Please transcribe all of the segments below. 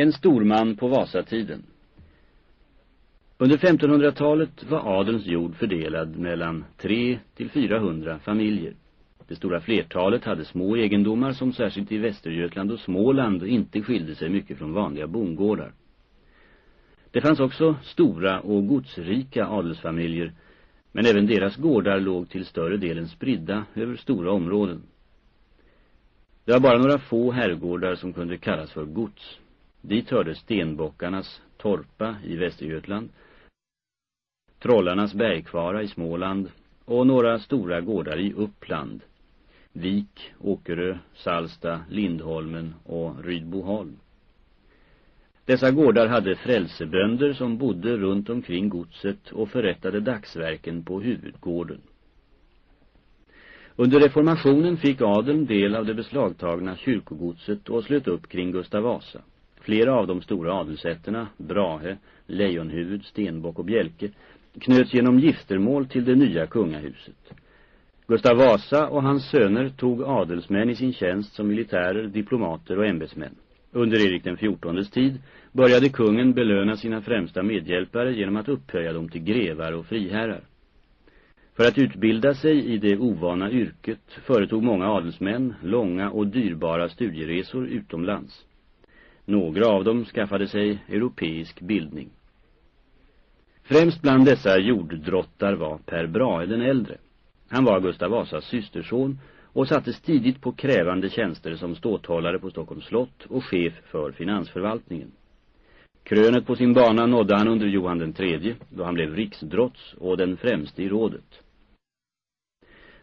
En storman på Vasatiden Under 1500-talet var adelns jord fördelad mellan 3 till 400 familjer. Det stora flertalet hade små egendomar som särskilt i Västergötland och Småland inte skilde sig mycket från vanliga bondgårdar. Det fanns också stora och godsrika adelsfamiljer, men även deras gårdar låg till större delen spridda över stora områden. Det var bara några få herrgårdar som kunde kallas för gods. Dit hörde Stenbockarnas Torpa i Västergötland, Trollarnas Bergkvara i Småland och några stora gårdar i Uppland. Vik, Åkerö, Salsta, Lindholmen och Rydboholm. Dessa gårdar hade frälsebönder som bodde runt omkring godset och förrättade dagsverken på huvudgården. Under reformationen fick adeln del av det beslagtagna kyrkogodset och slöt upp kring Gustav Vasa. Flera av de stora adelsätterna, Brahe, Lejonhuvud, Stenbock och Bjälke, knöts genom giftermål till det nya kungahuset. Gustav Vasa och hans söner tog adelsmän i sin tjänst som militärer, diplomater och ämbetsmän. Under Erik den XIVs tid började kungen belöna sina främsta medhjälpare genom att upphöja dem till grevar och friherrar. För att utbilda sig i det ovana yrket företog många adelsmän långa och dyrbara studieresor utomlands. Några av dem skaffade sig europeisk bildning. Främst bland dessa jorddrottar var Per Brahe den äldre. Han var Gustav Vasas systerson och sattes tidigt på krävande tjänster som ståthållare på Stockholms slott och chef för finansförvaltningen. Krönet på sin bana nådde han under Johan den tredje, då han blev riksdrotts och den främste i rådet.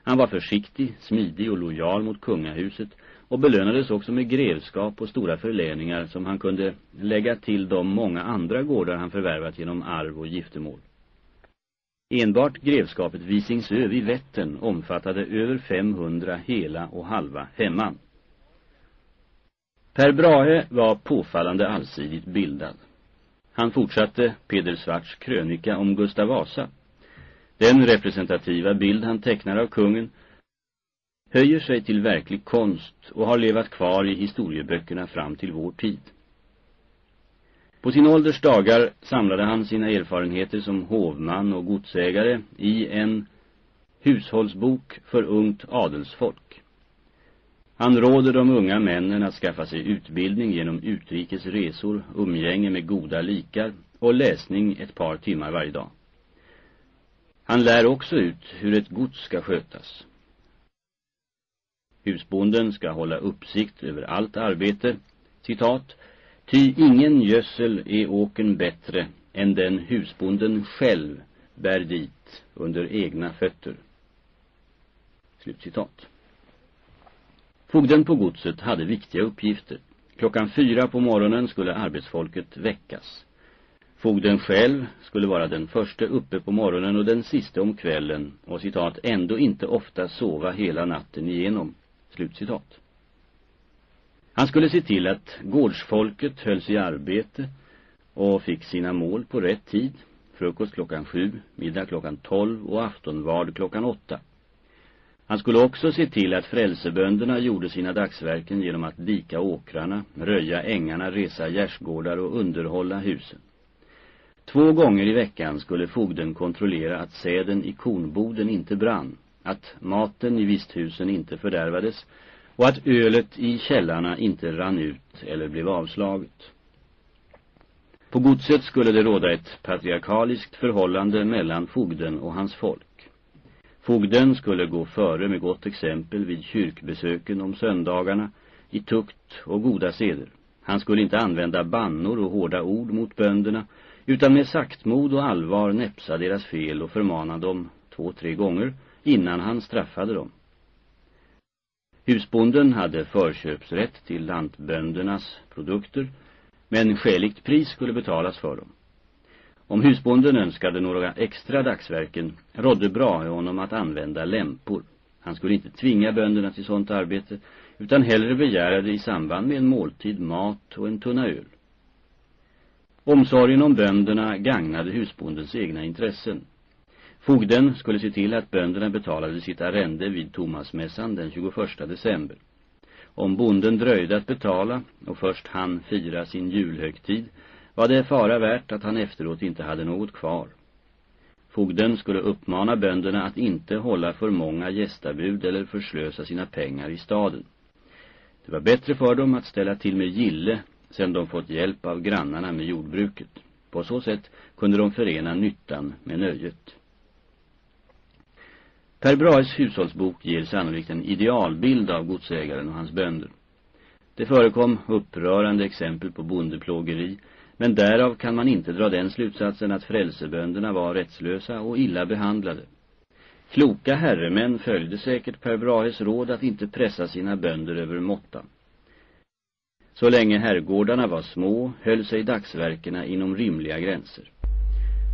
Han var försiktig, smidig och lojal mot kungahuset och belönades också med grevskap och stora förläningar som han kunde lägga till de många andra gårdar han förvärvat genom arv och giftermål. Enbart grevskapet Visingsö vid Vättern omfattade över 500 hela och halva hemman. Per Brahe var påfallande allsidigt bildad. Han fortsatte Peder Svarts krönika om Gustav Vasa. Den representativa bild han tecknar av kungen höjer sig till verklig konst och har levat kvar i historieböckerna fram till vår tid. På sin ålders dagar samlade han sina erfarenheter som hovman och godsägare i en hushållsbok för ungt adelsfolk. Han råder de unga männen att skaffa sig utbildning genom utrikes resor, umgänge med goda likar och läsning ett par timmar varje dag. Han lär också ut hur ett gods ska skötas. Husbonden ska hålla uppsikt över allt arbete. Citat. Ty ingen gödsel är åken bättre än den husbonden själv bär dit under egna fötter. Slutcitat. Fogden på godset hade viktiga uppgifter. Klockan fyra på morgonen skulle arbetsfolket väckas. Fogden själv skulle vara den första uppe på morgonen och den sista om kvällen och citat ändå inte ofta sova hela natten igenom. Slutcitat. Han skulle se till att gårdsfolket hölls i arbete och fick sina mål på rätt tid. Frukost klockan sju, middag klockan tolv och aftonvard klockan åtta. Han skulle också se till att frälsebönderna gjorde sina dagsverken genom att dika åkrarna, röja ängarna, resa gärsgårdar och underhålla husen. Två gånger i veckan skulle fogden kontrollera att säden i kornboden inte brann, att maten i visthusen inte fördärvades och att ölet i källarna inte rann ut eller blev avslaget. På godset skulle det råda ett patriarkaliskt förhållande mellan fogden och hans folk. Fogden skulle gå före med gott exempel vid kyrkbesöken om söndagarna i tukt och goda seder. Han skulle inte använda bannor och hårda ord mot bönderna utan med saktmod och allvar näpsa deras fel och förmana dem två, tre gånger innan han straffade dem. Husbonden hade förköpsrätt till lantböndernas produkter men skäligt pris skulle betalas för dem. Om husbonden önskade några extra dagsverken rådde Brahe honom att använda lämpor. Han skulle inte tvinga bönderna till sånt arbete utan hellre begära det i samband med en måltid, mat och en tunna öl. Omsorgen om bönderna gagnade husbondens egna intressen. Fogden skulle se till att bönderna betalade sitt arrende vid Thomasmässan den 21 december. Om bonden dröjde att betala och först han fira sin julhögtid var det fara värt att han efteråt inte hade något kvar. Fogden skulle uppmana bönderna att inte hålla för många gästabud eller förslösa sina pengar i staden. Det var bättre för dem att ställa till med gille sedan de fått hjälp av grannarna med jordbruket. På så sätt kunde de förena nyttan med nöjet. Per Brahes hushållsbok ger sannolikt en idealbild av godsägaren och hans bönder. Det förekom upprörande exempel på bondeplågeri, men därav kan man inte dra den slutsatsen att frälsebönderna var rättslösa och illa behandlade. Kloka herremän följde säkert Per Brahes råd att inte pressa sina bönder över måttan. Så länge herrgårdarna var små höll sig dagsverkena inom rimliga gränser.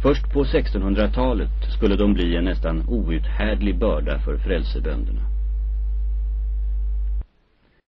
Först på 1600-talet skulle de bli en nästan outhärdlig börda för frälsebönderna.